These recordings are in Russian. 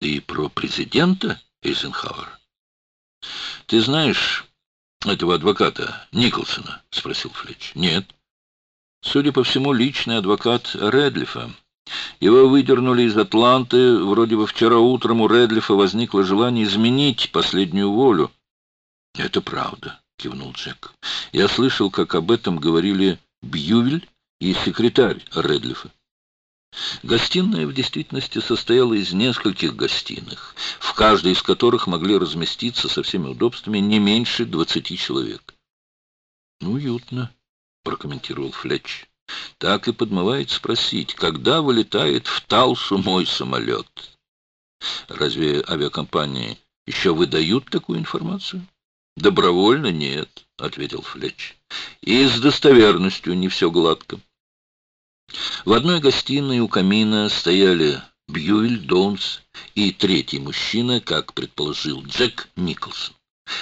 И про президента Эйзенхауэра? Ты знаешь этого адвоката Николсона? Спросил Флетч. Нет. Судя по всему, личный адвокат Редлифа. Его выдернули из Атланты. Вроде бы вчера утром у Редлифа возникло желание изменить последнюю волю. Это правда, кивнул Джек. Я слышал, как об этом говорили Бьювель и секретарь Редлифа. Гостиная в действительности состояла из нескольких гостиных, в каждой из которых могли разместиться со всеми удобствами не меньше двадцати человек. «Уютно», — прокомментировал Флетч. «Так и подмывает спросить, когда вылетает в Талсу мой самолет? Разве авиакомпании еще выдают такую информацию?» «Добровольно нет», — ответил Флетч. «И с достоверностью не все гладко». В одной гостиной у камина стояли Бьюэль Доунс и третий мужчина, как предположил Джек Николсон.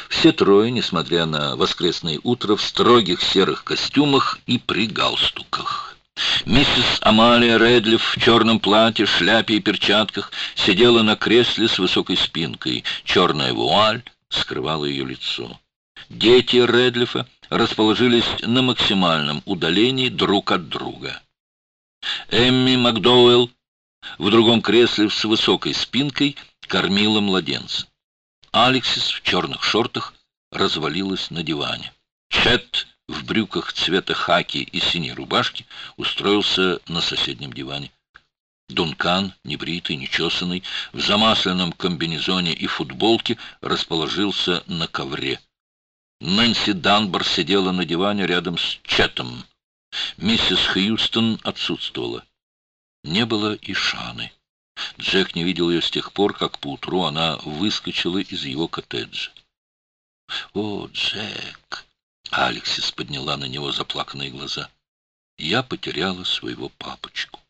Все трое, несмотря на воскресное утро, в строгих серых костюмах и при галстуках. Миссис Амалия Редлиф в черном платье, шляпе и перчатках сидела на кресле с высокой спинкой. Черная вуаль скрывала ее лицо. Дети Редлифа расположились на максимальном удалении друг от друга. Эмми Макдоуэлл в другом кресле с высокой спинкой кормила младенца. Алексис в черных шортах развалилась на диване. Чет в брюках цвета хаки и синей рубашки устроился на соседнем диване. Дункан, небритый, нечесанный, в замасленном комбинезоне и футболке расположился на ковре. Нэнси Данбар сидела на диване рядом с Четом. Миссис Хьюстон отсутствовала. Не было и Шаны. Джек не видел ее с тех пор, как поутру она выскочила из его коттеджа. «О, Джек!» — Алексис подняла на него заплаканные глаза. «Я потеряла своего папочку.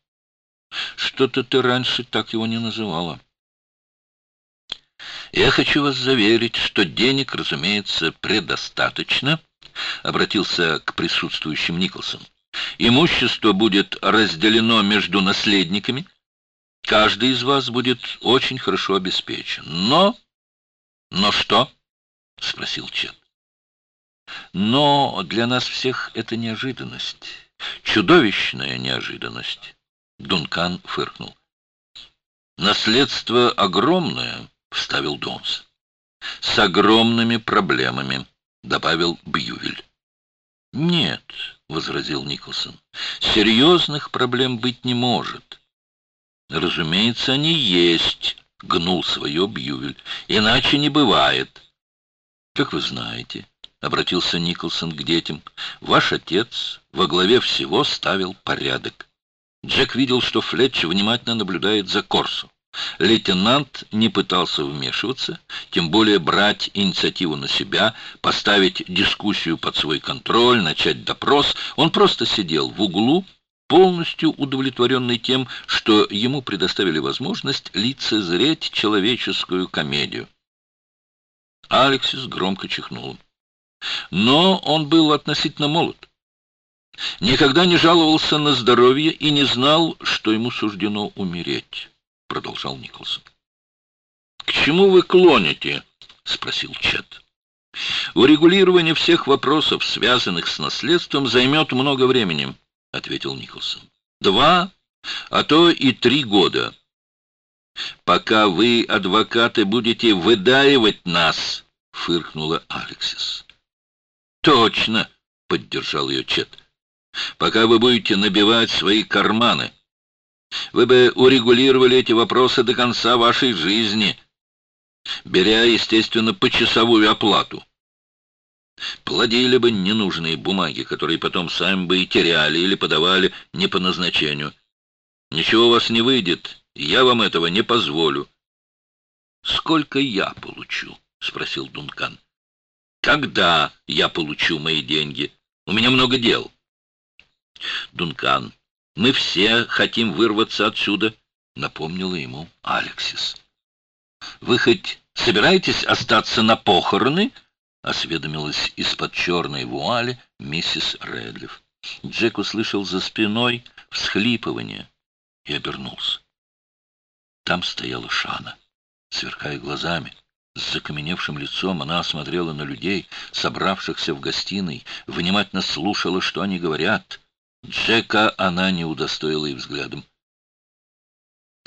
Что-то ты раньше так его не называла». «Я хочу вас заверить, что денег, разумеется, предостаточно», — обратился к присутствующим Николсон. Имущество будет разделено между наследниками. Каждый из вас будет очень хорошо обеспечен. Но... Но что? — спросил Чет. Но для нас всех это неожиданность. Чудовищная неожиданность. Дункан фыркнул. Наследство огромное, — вставил Донс. С огромными проблемами, — добавил Бьювель. Нет, — возразил Николсон. «Серьезных проблем быть не может». «Разумеется, они есть», — гнул свое Бьювель. «Иначе не бывает». «Как вы знаете», — обратился Николсон к детям, — «ваш отец во главе всего ставил порядок». Джек видел, что Флетч внимательно наблюдает за Корсу. Лейтенант не пытался вмешиваться, тем более брать инициативу на себя, поставить дискуссию под свой контроль, начать допрос. Он просто сидел в углу, полностью удовлетворенный тем, что ему предоставили возможность лицезреть человеческую комедию. Алексис громко чихнул. Но он был относительно молод. Никогда не жаловался на здоровье и не знал, что ему суждено умереть. — продолжал Николсон. «К чему вы клоните?» — спросил Чет. «Урегулирование всех вопросов, связанных с наследством, займет много времени», — ответил Николсон. «Два, а то и три года. Пока вы, адвокаты, будете выдаивать нас», — фыркнула Алексис. «Точно», — поддержал ее Чет. «Пока вы будете набивать свои карманы». Вы бы урегулировали эти вопросы до конца вашей жизни, беря, естественно, почасовую оплату. Плодили бы ненужные бумаги, которые потом сами бы и теряли или подавали не по назначению. Ничего у вас не выйдет, я вам этого не позволю. «Сколько я получу?» — спросил Дункан. «Когда я получу мои деньги? У меня много дел». Дункан мы все хотим вырваться отсюда, — напомнила ему Алексис. — Вы хоть собираетесь остаться на похороны? — осведомилась из-под черной вуали миссис Редлиф. Джек услышал за спиной всхлипывание и обернулся. Там стояла Шана. Сверкая глазами, с закаменевшим лицом она осмотрела на людей, собравшихся в гостиной, внимательно слушала, что они говорят. Джека она не удостоила и взглядом.